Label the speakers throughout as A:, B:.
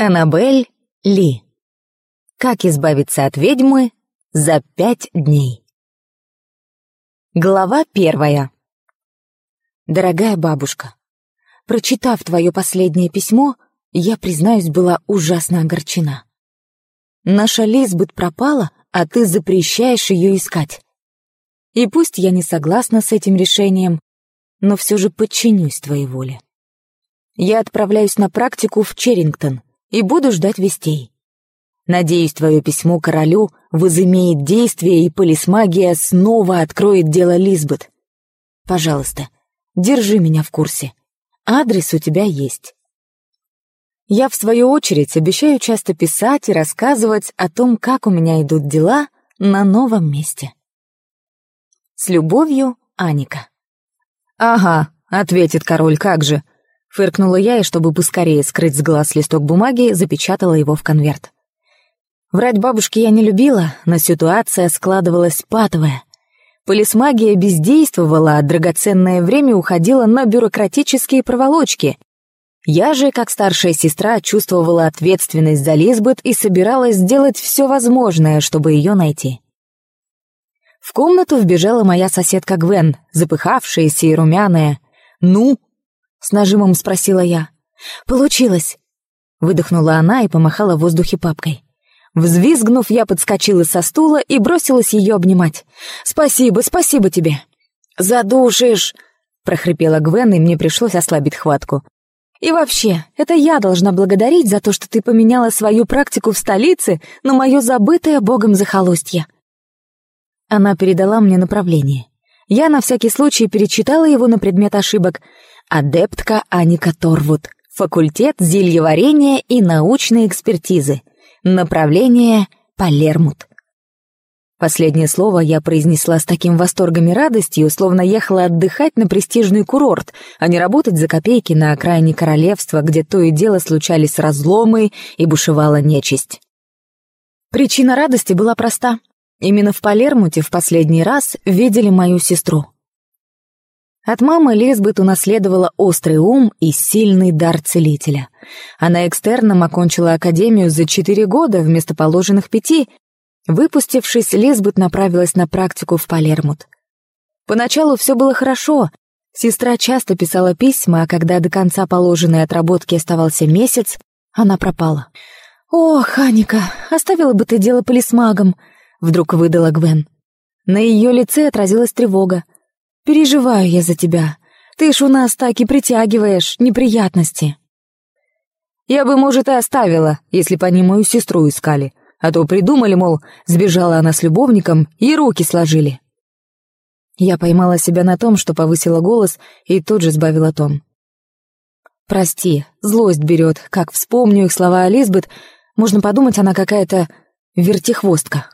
A: Аннабель Ли. Как избавиться от ведьмы за пять дней. Глава первая. Дорогая бабушка, прочитав твое последнее письмо, я, признаюсь, была ужасно огорчена. Наша Лизбет пропала, а ты запрещаешь ее искать. И пусть я не согласна с этим решением, но все же подчинюсь твоей воле. Я отправляюсь на практику в Черрингтон — и буду ждать вестей. Надеюсь, твое письмо королю возымеет действие, и полисмагия снова откроет дело Лизбет. Пожалуйста, держи меня в курсе. Адрес у тебя есть. Я, в свою очередь, обещаю часто писать и рассказывать о том, как у меня идут дела на новом месте. С любовью, Аника. «Ага», — ответит король, — «как же». Фыркнула я, и чтобы поскорее скрыть с глаз листок бумаги, запечатала его в конверт. Врать бабушке я не любила, но ситуация складывалась патовая. Полисмагия бездействовала, а драгоценное время уходило на бюрократические проволочки. Я же, как старшая сестра, чувствовала ответственность за Лизбет и собиралась сделать все возможное, чтобы ее найти. В комнату вбежала моя соседка Гвен, запыхавшаяся и румяная. «Ну, с нажимом спросила я. «Получилось!» Выдохнула она и помахала в воздухе папкой. Взвизгнув, я подскочила со стула и бросилась ее обнимать. «Спасибо, спасибо тебе!» «Задушишь!» — прохрипела Гвен, и мне пришлось ослабить хватку. «И вообще, это я должна благодарить за то, что ты поменяла свою практику в столице на мое забытое богом захолустье». Она передала мне направление. Я на всякий случай перечитала его на предмет ошибок адептка Аника Торвуд, факультет зельеварения и научной экспертизы, направление Палермут. Последнее слово я произнесла с таким восторгом и радостью, словно ехала отдыхать на престижный курорт, а не работать за копейки на окраине королевства, где то и дело случались разломы и бушевала нечисть. Причина радости была проста. Именно в Палермуте в последний раз видели мою сестру — от мамы Лизбет унаследовала острый ум и сильный дар целителя. Она экстерном окончила академию за четыре года вместо положенных пяти. Выпустившись, Лизбет направилась на практику в Палермут. Поначалу все было хорошо. Сестра часто писала письма, а когда до конца положенной отработки оставался месяц, она пропала. «Ох, Ханика, оставила бы ты дело полисмагом», — вдруг выдала Гвен. На ее лице отразилась тревога переживаю я за тебя. Ты ж у нас так и притягиваешь неприятности». «Я бы, может, и оставила, если бы они мою сестру искали. А то придумали, мол, сбежала она с любовником и руки сложили». Я поймала себя на том, что повысила голос и тут же сбавила тон. «Прости, злость берет. Как вспомню их слова о можно подумать, она какая-то вертихвостка».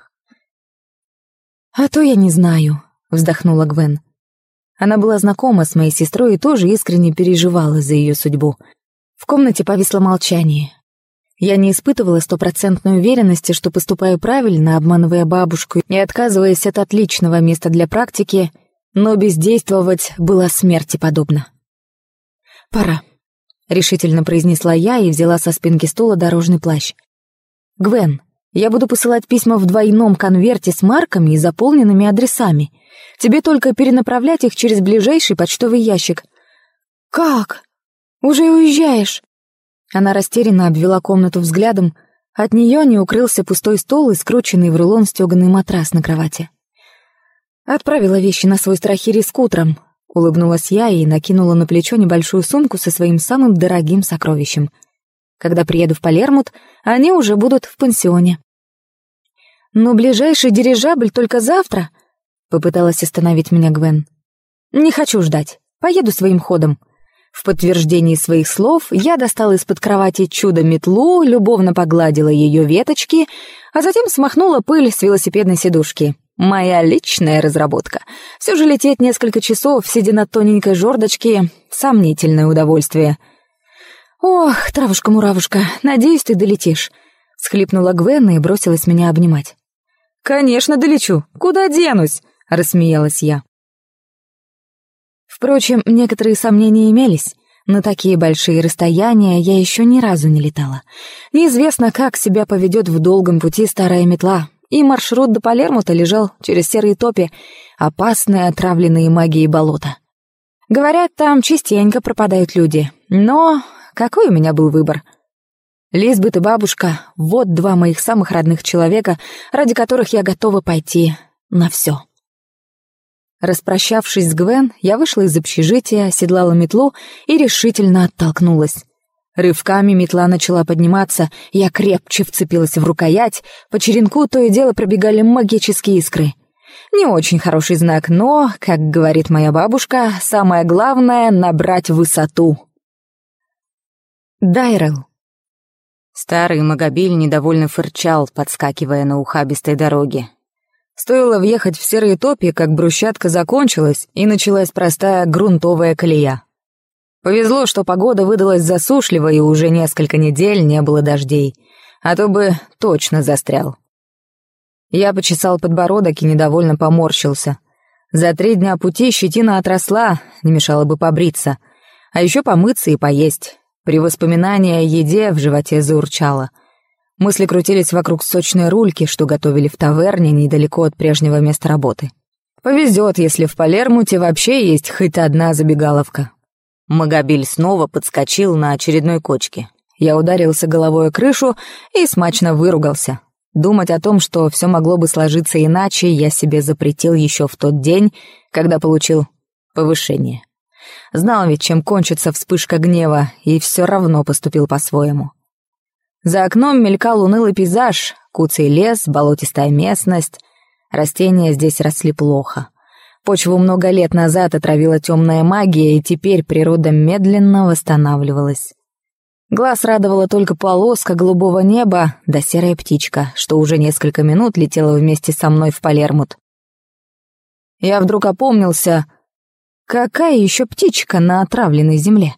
A: «А то я не знаю», — вздохнула Гвен. Она была знакома с моей сестрой и тоже искренне переживала за ее судьбу. В комнате повисло молчание. Я не испытывала стопроцентной уверенности, что поступаю правильно, обманывая бабушку и отказываясь от отличного места для практики, но бездействовать было смерти подобно. «Пора», — решительно произнесла я и взяла со спинки стула дорожный плащ. «Гвен, я буду посылать письма в двойном конверте с марками и заполненными адресами. Тебе только перенаправлять их через ближайший почтовый ящик. Как? Уже уезжаешь? Она растерянно обвела комнату взглядом. От нее не укрылся пустой стол и скрученный в рулон стеганный матрас на кровати. Отправила вещи на свой страх и риск утром. Улыбнулась я и накинула на плечо небольшую сумку со своим самым дорогим сокровищем. Когда приеду в Палермут, они уже будут в пансионе. «Но ближайший дирижабль только завтра», — попыталась остановить меня Гвен. «Не хочу ждать. Поеду своим ходом». В подтверждении своих слов я достала из-под кровати чудо-метлу, любовно погладила ее веточки, а затем смахнула пыль с велосипедной сидушки. Моя личная разработка. Все же лететь несколько часов, сидя на тоненькой жердочке — сомнительное удовольствие. «Ох, травушка-муравушка, надеюсь, ты долетишь», — схлипнула Гвен и бросилась меня обнимать. «Конечно долечу. Куда денусь?» — рассмеялась я. Впрочем, некоторые сомнения имелись. На такие большие расстояния я еще ни разу не летала. Неизвестно, как себя поведет в долгом пути старая метла. И маршрут до Палермута лежал через серые топи, опасные отравленные магией болота. Говорят, там частенько пропадают люди. Но какой у меня был выбор — Лизбет и бабушка — вот два моих самых родных человека, ради которых я готова пойти на все. Распрощавшись с Гвен, я вышла из общежития, оседлала метлу и решительно оттолкнулась. Рывками метла начала подниматься, я крепче вцепилась в рукоять, по черенку то и дело пробегали магические искры. Не очень хороший знак, но, как говорит моя бабушка, самое главное — набрать высоту. Дайрел. Старый Магобильни недовольно фырчал, подскакивая на ухабистой дороге. Стоило въехать в серые топи, как брусчатка закончилась, и началась простая грунтовая колея. Повезло, что погода выдалась засушливой и уже несколько недель не было дождей, а то бы точно застрял. Я почесал подбородок и недовольно поморщился. За три дня пути щетина отросла, не мешало бы побриться, а еще помыться и поесть. При воспоминании о еде в животе заурчало. Мысли крутились вокруг сочной рульки, что готовили в таверне недалеко от прежнего места работы. Повезет, если в Палермуте вообще есть хоть одна забегаловка. Магобиль снова подскочил на очередной кочке. Я ударился головой о крышу и смачно выругался. Думать о том, что все могло бы сложиться иначе, я себе запретил еще в тот день, когда получил повышение. Знал ведь, чем кончится вспышка гнева, и все равно поступил по-своему. За окном мелькал унылый пейзаж, куцый лес, болотистая местность. Растения здесь росли плохо. Почву много лет назад отравила темная магия, и теперь природа медленно восстанавливалась. Глаз радовала только полоска голубого неба да серая птичка, что уже несколько минут летела вместе со мной в Палермут. Я вдруг опомнился, Какая еще птичка на отравленной земле?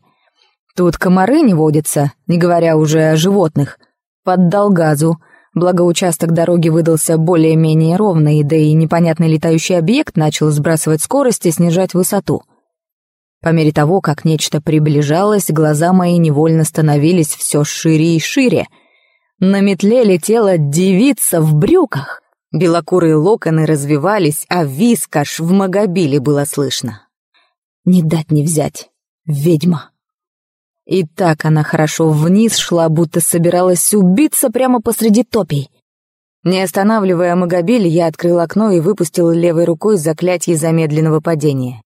A: Тут комары не водятся, не говоря уже о животных. Поддал газу. Благо участок дороги выдался более-менее ровный, да и непонятный летающий объект начал сбрасывать скорость и снижать высоту. По мере того, как нечто приближалось, глаза мои невольно становились все шире и шире. На метле летела девица в брюках. Белокурые локоны развивались, а вискаш в магобиле было слышно не дать не взять. Ведьма. И так она хорошо вниз шла, будто собиралась убиться прямо посреди топий. Не останавливая Магобиль, я открыл окно и выпустил левой рукой заклятие замедленного падения.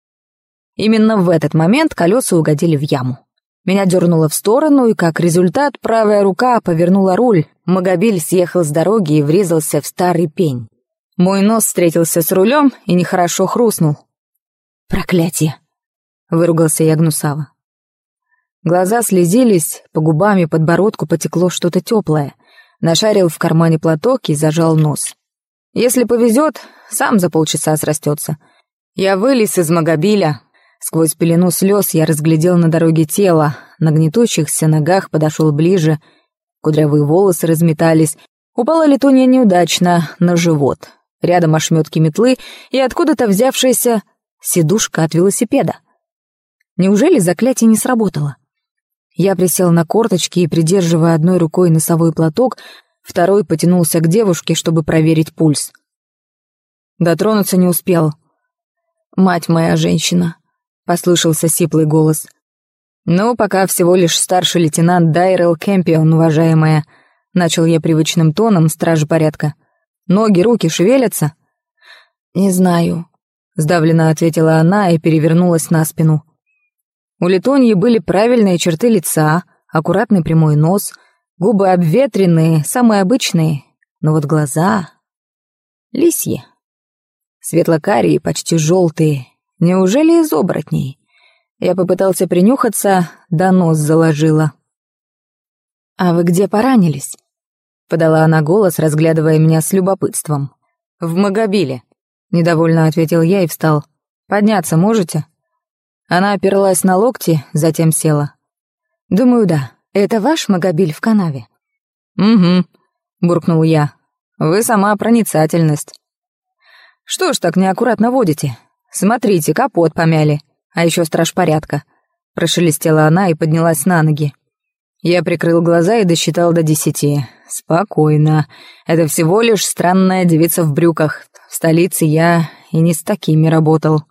A: Именно в этот момент колеса угодили в яму. Меня дернуло в сторону, и как результат правая рука повернула руль. Магобиль съехал с дороги и врезался в старый пень. Мой нос встретился с рулем и нехорошо хрустнул. Проклятие. выругался я гнусаво. Глаза слезились, по губам и подбородку потекло что-то теплое. Нашарил в кармане платок и зажал нос. Если повезет, сам за полчаса срастется. Я вылез из магобиля. Сквозь пелену слез я разглядел на дороге тело, на гнетущихся ногах подошел ближе. Кудрявые волосы разметались. Упала летунья неудачно, на живот. Рядом ошметки метлы и откуда-то взявшаяся сидушка от велосипеда. Неужели заклятие не сработало? Я присел на корточки и, придерживая одной рукой носовой платок, второй потянулся к девушке, чтобы проверить пульс. Дотронуться не успел. «Мать моя женщина», — послышался сиплый голос. «Ну, пока всего лишь старший лейтенант Дайрел Кэмпион, уважаемая», — начал я привычным тоном стражи порядка. «Ноги, руки шевелятся?» «Не знаю», — сдавленно ответила она и перевернулась на спину. У Улитоньи были правильные черты лица, аккуратный прямой нос, губы обветренные, самые обычные, но вот глаза... Лисьи. Светлокарие, почти желтые. Неужели из оборотней? Я попытался принюхаться, да нос заложила. «А вы где поранились?» Подала она голос, разглядывая меня с любопытством. «В Магобиле», — недовольно ответил я и встал. «Подняться можете?» Она оперлась на локти, затем села. «Думаю, да. Это ваш Магобиль в канаве?» «Угу», — буркнул я. «Вы сама проницательность». «Что ж так неаккуратно водите? Смотрите, капот помяли. А еще страж порядка». Прошелестела она и поднялась на ноги. Я прикрыл глаза и досчитал до десяти. «Спокойно. Это всего лишь странная девица в брюках. В столице я и не с такими работал».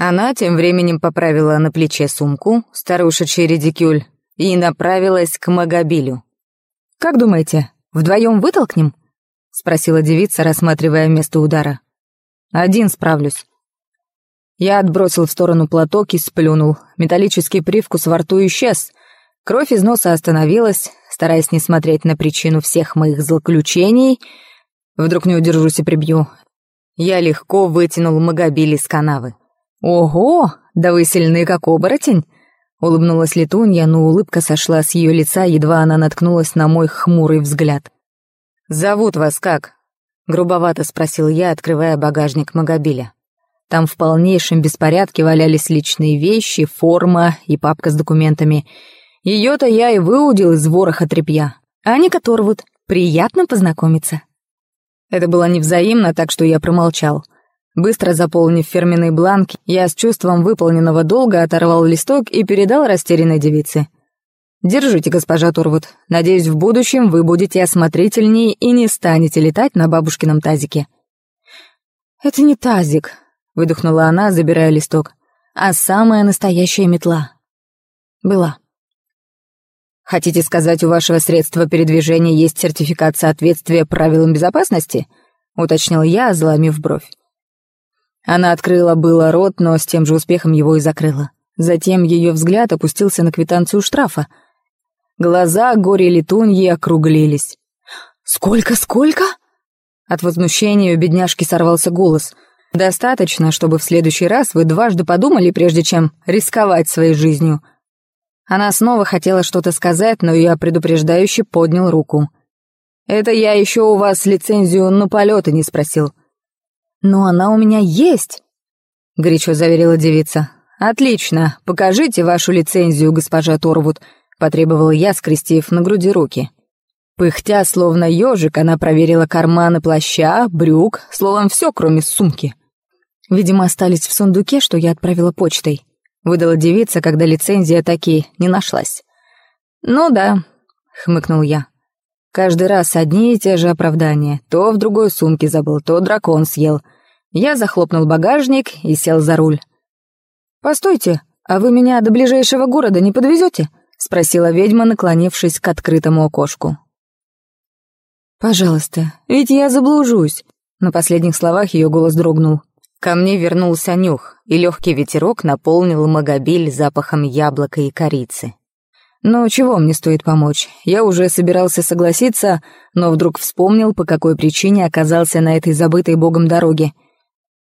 A: Она тем временем поправила на плече сумку, старушечий редикюль, и направилась к Магобилю. «Как думаете, вдвоем вытолкнем?» — спросила девица, рассматривая место удара. «Один справлюсь». Я отбросил в сторону платок и сплюнул. Металлический привкус во рту исчез. Кровь из носа остановилась, стараясь не смотреть на причину всех моих злоключений. Вдруг не удержусь и прибью. Я легко вытянул Магобиль из канавы. «Ого! Да вы сильны, как оборотень!» Улыбнулась Летунья, но улыбка сошла с ее лица, едва она наткнулась на мой хмурый взгляд. «Зовут вас как?» Грубовато спросил я, открывая багажник Магобиля. Там в полнейшем беспорядке валялись личные вещи, форма и папка с документами. Ее-то я и выудил из вороха тряпья. Аня Которвуд, приятно познакомиться. Это было невзаимно, так что я промолчал. — Быстро заполнив фирменный бланк, я с чувством выполненного долга оторвал листок и передал растерянной девице. «Держите, госпожа Турвуд. Надеюсь, в будущем вы будете осмотрительнее и не станете летать на бабушкином тазике». «Это не тазик», — выдохнула она, забирая листок, «а самая настоящая метла». «Была». «Хотите сказать, у вашего средства передвижения есть сертификат соответствия правилам безопасности?» — уточнил я, зломив бровь. Она открыла было рот, но с тем же успехом его и закрыла. Затем ее взгляд опустился на квитанцию штрафа. Глаза горе-летуньи округлились. «Сколько, сколько?» От возмущения у бедняжки сорвался голос. «Достаточно, чтобы в следующий раз вы дважды подумали, прежде чем рисковать своей жизнью». Она снова хотела что-то сказать, но я предупреждающе поднял руку. «Это я еще у вас лицензию на полеты не спросил но она у меня есть!» — горячо заверила девица. «Отлично! Покажите вашу лицензию, госпожа Торвуд!» — потребовал я, скрестив на груди руки. Пыхтя, словно ежик, она проверила карманы плаща, брюк, словом, все, кроме сумки. Видимо, остались в сундуке, что я отправила почтой. Выдала девица, когда лицензия таки не нашлась. «Ну да», — хмыкнул я. Каждый раз одни и те же оправдания. То в другой сумке забыл, то дракон съел. Я захлопнул багажник и сел за руль. «Постойте, а вы меня до ближайшего города не подвезете?» — спросила ведьма, наклонившись к открытому окошку. «Пожалуйста, ведь я заблужусь!» На последних словах ее голос дрогнул. Ко мне вернулся нюх, и легкий ветерок наполнил магобиль запахом яблока и корицы. Но чего мне стоит помочь? Я уже собирался согласиться, но вдруг вспомнил, по какой причине оказался на этой забытой богом дороге.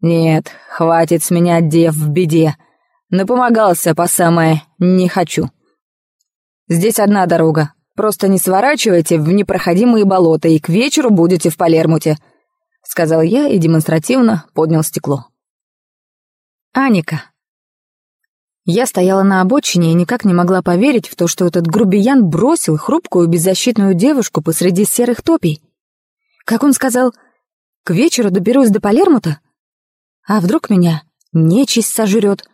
A: Нет, хватит с меня дев в беде. Напомогался по самое «не хочу». Здесь одна дорога. Просто не сворачивайте в непроходимые болота, и к вечеру будете в Палермуте», — сказал я и демонстративно поднял стекло. Аника. Я стояла на обочине и никак не могла поверить в то, что этот грубиян бросил хрупкую беззащитную девушку посреди серых топий. Как он сказал, «К вечеру доберусь до Палермута?» А вдруг меня нечисть сожрет?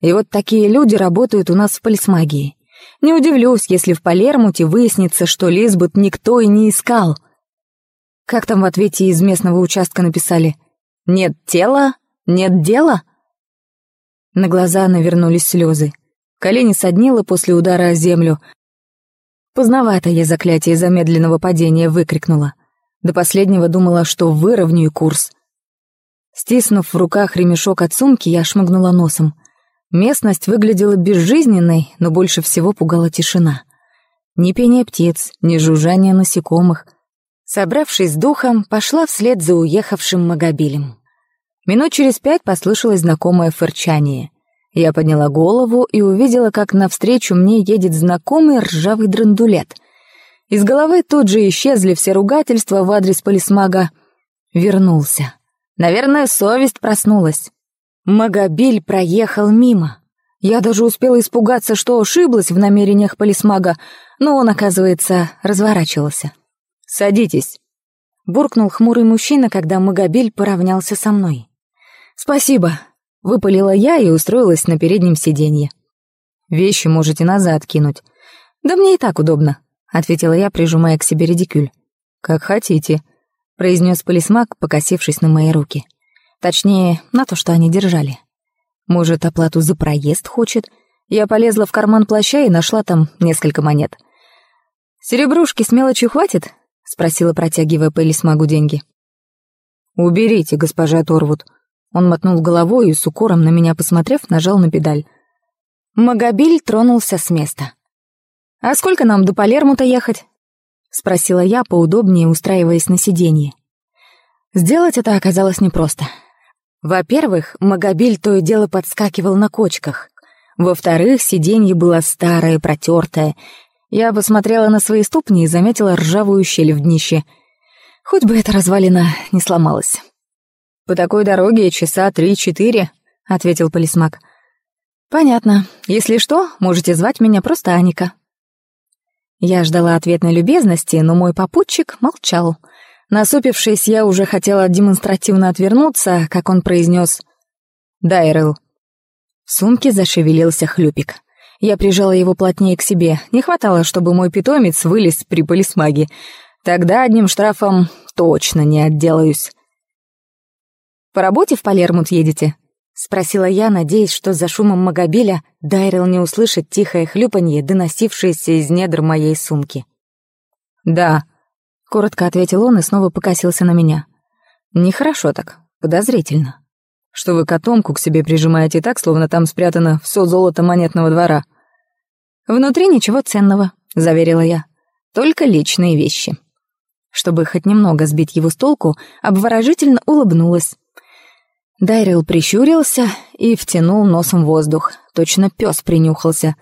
A: И вот такие люди работают у нас в полисмагии. Не удивлюсь, если в Палермуте выяснится, что Лизбет никто и не искал — как там в ответе из местного участка написали? «Нет тела? Нет дела?» На глаза навернулись слезы. Колени соднило после удара о землю. Поздновато я заклятие замедленного падения выкрикнула. До последнего думала, что выровняю курс. Стиснув в руках ремешок от сумки, я шмыгнула носом. Местность выглядела безжизненной, но больше всего пугала тишина. Ни пение птиц, ни жужжание насекомых, Собравшись с духом, пошла вслед за уехавшим Магобилем. Минут через пять послышалось знакомое фырчание. Я подняла голову и увидела, как навстречу мне едет знакомый ржавый драндулет. Из головы тут же исчезли все ругательства в адрес полисмага. Вернулся. Наверное, совесть проснулась. Магобиль проехал мимо. Я даже успела испугаться, что ошиблась в намерениях полисмага, но он, оказывается, разворачивался. «Садитесь», — буркнул хмурый мужчина, когда Магобиль поравнялся со мной. «Спасибо!» — выпалила я и устроилась на переднем сиденье. «Вещи можете назад кинуть». «Да мне и так удобно», — ответила я, прижимая к себе редикюль. «Как хотите», — произнес полисмак, покосившись на мои руки. Точнее, на то, что они держали. «Может, оплату за проезд хочет?» Я полезла в карман плаща и нашла там несколько монет. «Серебрушки с мелочью хватит?» — спросила, протягивая Пелли деньги. «Уберите, госпожа Торвуд», он мотнул головой и с укором на меня посмотрев, нажал на педаль. Магобиль тронулся с места. «А сколько нам до Палермута ехать?» — спросила я, поудобнее устраиваясь на сиденье. Сделать это оказалось непросто. Во-первых, Магобиль то и дело подскакивал на кочках. Во-вторых, сиденье было старое, протертое. Я посмотрела на свои ступни и заметила ржавую щель в днище. Хоть бы эта развалина не сломалась. «По такой дороге часа три-четыре», — ответил полисмак. «Понятно. Если что, можете звать меня просто Аника». Я ждала ответной любезности, но мой попутчик молчал. Насупившись, я уже хотела демонстративно отвернуться, как он произнес «Да, Эрл». В сумке зашевелился хлюпик. Я прижала его плотнее к себе. Не хватало, чтобы мой питомец вылез при полисмаге. Тогда одним штрафом точно не отделаюсь. По работе в Палермут едете?» — спросила я, надеясь, что за шумом магобеля Дайрел не услышит тихое хлюпанье, доносившееся из недр моей сумки. «Да», — коротко ответил он и снова покосился на меня. «Нехорошо так, подозрительно». «Что вы котомку к себе прижимаете так, словно там спрятано все золото монетного двора?» «Внутри ничего ценного», — заверила я. «Только личные вещи». Чтобы хоть немного сбить его с толку, обворожительно улыбнулась Дайрил прищурился и втянул носом воздух. Точно пес принюхался.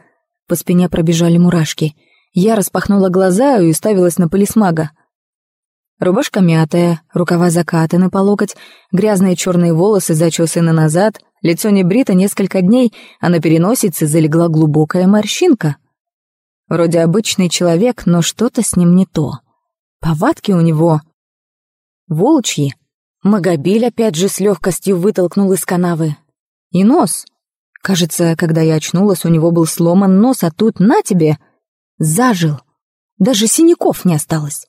A: По спине пробежали мурашки. Я распахнула глаза и уставилась на полисмага. Рубашка мятая, рукава закатаны по локоть, грязные черные волосы зачесаны назад, лицо не брито несколько дней, а на переносице залегла глубокая морщинка. Вроде обычный человек, но что-то с ним не то. Повадки у него... Волчьи. Магобиль опять же с легкостью вытолкнул из канавы. И нос. Кажется, когда я очнулась, у него был сломан нос, а тут на тебе. Зажил. Даже синяков не осталось.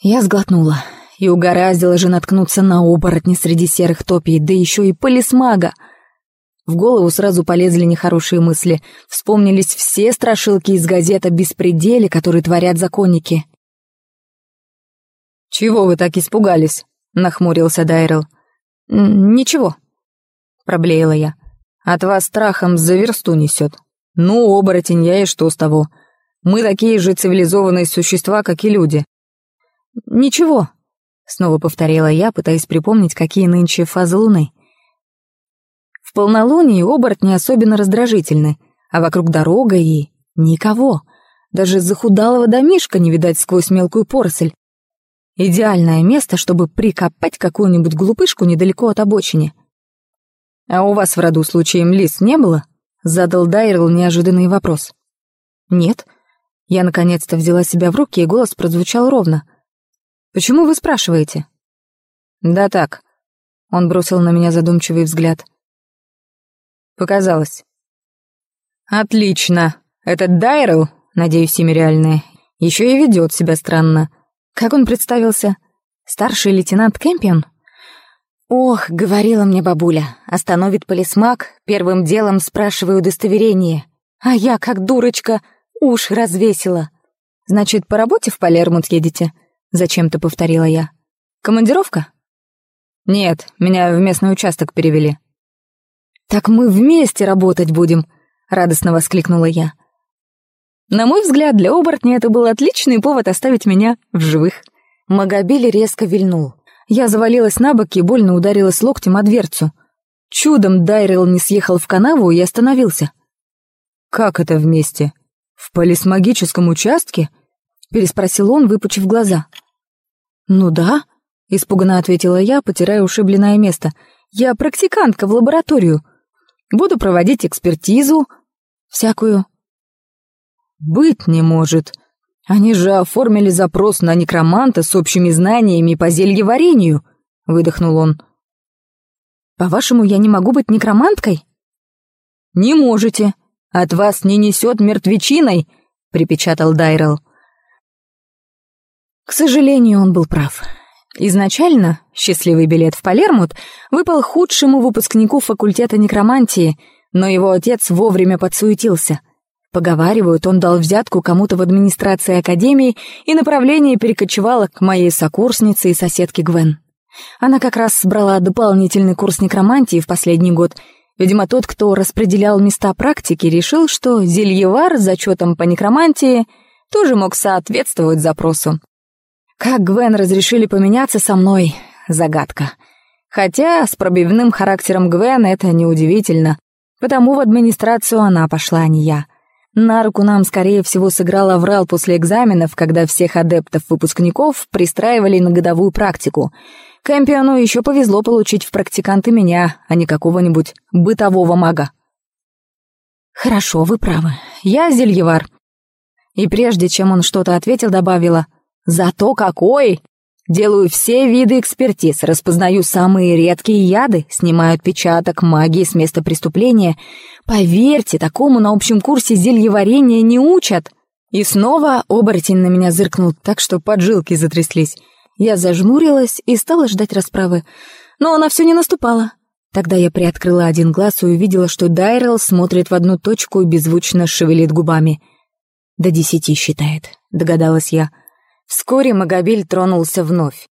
A: Я сглотнула. И угораздило же наткнуться на оборотни среди серых топий, да еще и полисмага. В голову сразу полезли нехорошие мысли. Вспомнились все страшилки из газет о беспределе, которые творят законники. «Чего вы так испугались?» — нахмурился Дайрел. «Ничего», — проблеяла я. «От вас страхом за версту несет. Ну, оборотень я и что с того? Мы такие же цивилизованные существа, как и люди». «Ничего», — снова повторила я, пытаясь припомнить, какие нынче фазы Луны. В полнолуние оборотни особенно раздражительны, а вокруг дорога и никого. Даже захудалого домишка не видать сквозь мелкую поросль. идеальное место, чтобы прикопать какую-нибудь глупышку недалеко от обочины. «А у вас в роду случаем лис не было?» — задал Дайрл неожиданный вопрос. «Нет». Я наконец-то взяла себя в руки, и голос прозвучал ровно. «Почему вы спрашиваете?» «Да так». Он бросил на меня задумчивый взгляд. «Показалось». «Отлично. Этот Дайрл, надеюсь, имя реальное, еще и ведет себя странно». Как он представился? Старший лейтенант Кэмпион? Ох, говорила мне бабуля, остановит полисмак, первым делом спрашиваю удостоверение. А я, как дурочка, уши развесила. Значит, по работе в Палермут едете? Зачем-то повторила я. Командировка? Нет, меня в местный участок перевели. Так мы вместе работать будем, радостно воскликнула я. На мой взгляд, для оборотня это был отличный повод оставить меня в живых. Магобили резко вильнул. Я завалилась на бок и больно ударилась локтем о дверцу. Чудом Дайрел не съехал в канаву и остановился. «Как это вместе? В полисмагическом участке?» — переспросил он, выпучив глаза. «Ну да», — испуганно ответила я, потирая ушибленное место. «Я практикантка в лабораторию. Буду проводить экспертизу. Всякую». «Быть не может. Они же оформили запрос на некроманта с общими знаниями по зельеварению», — выдохнул он. «По-вашему, я не могу быть некроманткой?» «Не можете. От вас не несет мертвечиной», — припечатал Дайрелл. К сожалению, он был прав. Изначально счастливый билет в Палермут выпал худшему выпускнику факультета некромантии, но его отец вовремя подсуетился — Поговаривают, он дал взятку кому-то в администрации Академии и направление перекочевало к моей сокурснице и соседке Гвен. Она как раз брала дополнительный курс некромантии в последний год. Видимо, тот, кто распределял места практики, решил, что зельевар с зачетом по некромантии тоже мог соответствовать запросу. Как Гвен разрешили поменяться со мной — загадка. Хотя с пробивным характером Гвен это неудивительно, потому в администрацию она пошла, а не я — на руку нам, скорее всего, сыграл аврал после экзаменов, когда всех адептов-выпускников пристраивали на годовую практику. Кэмпиону еще повезло получить в практиканты меня, а не какого-нибудь бытового мага. «Хорошо, вы правы. Я Зельевар». И прежде чем он что-то ответил, добавила «Зато какой!» Делаю все виды экспертиз, распознаю самые редкие яды, снимаю отпечаток магии с места преступления. Поверьте, такому на общем курсе зельеварения не учат. И снова оборотень на меня зыркнул так, что поджилки затряслись. Я зажмурилась и стала ждать расправы. Но она все не наступала. Тогда я приоткрыла один глаз и увидела, что Дайрелл смотрит в одну точку и беззвучно шевелит губами. «До десяти считает», — догадалась я. — Вскоре Магобиль тронулся вновь.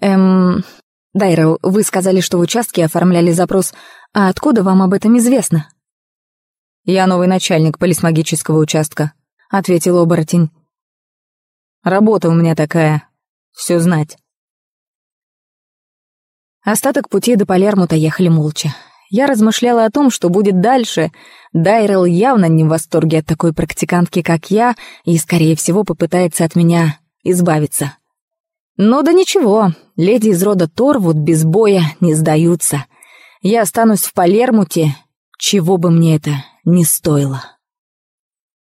A: «Эм... Дайрел, вы сказали, что в участке оформляли запрос. А откуда вам об этом известно?» «Я новый начальник полисмагического участка», — ответил оборотень. «Работа у меня такая. Все знать». Остаток пути до Палермута ехали молча. Я размышляла о том, что будет дальше. Дайрел явно не в восторге от такой практикантки, как я, и, скорее всего, попытается от меня избавиться. Но ну да ничего, леди из рода Торвуд без боя не сдаются. Я останусь в Палермуте, чего бы мне это ни стоило.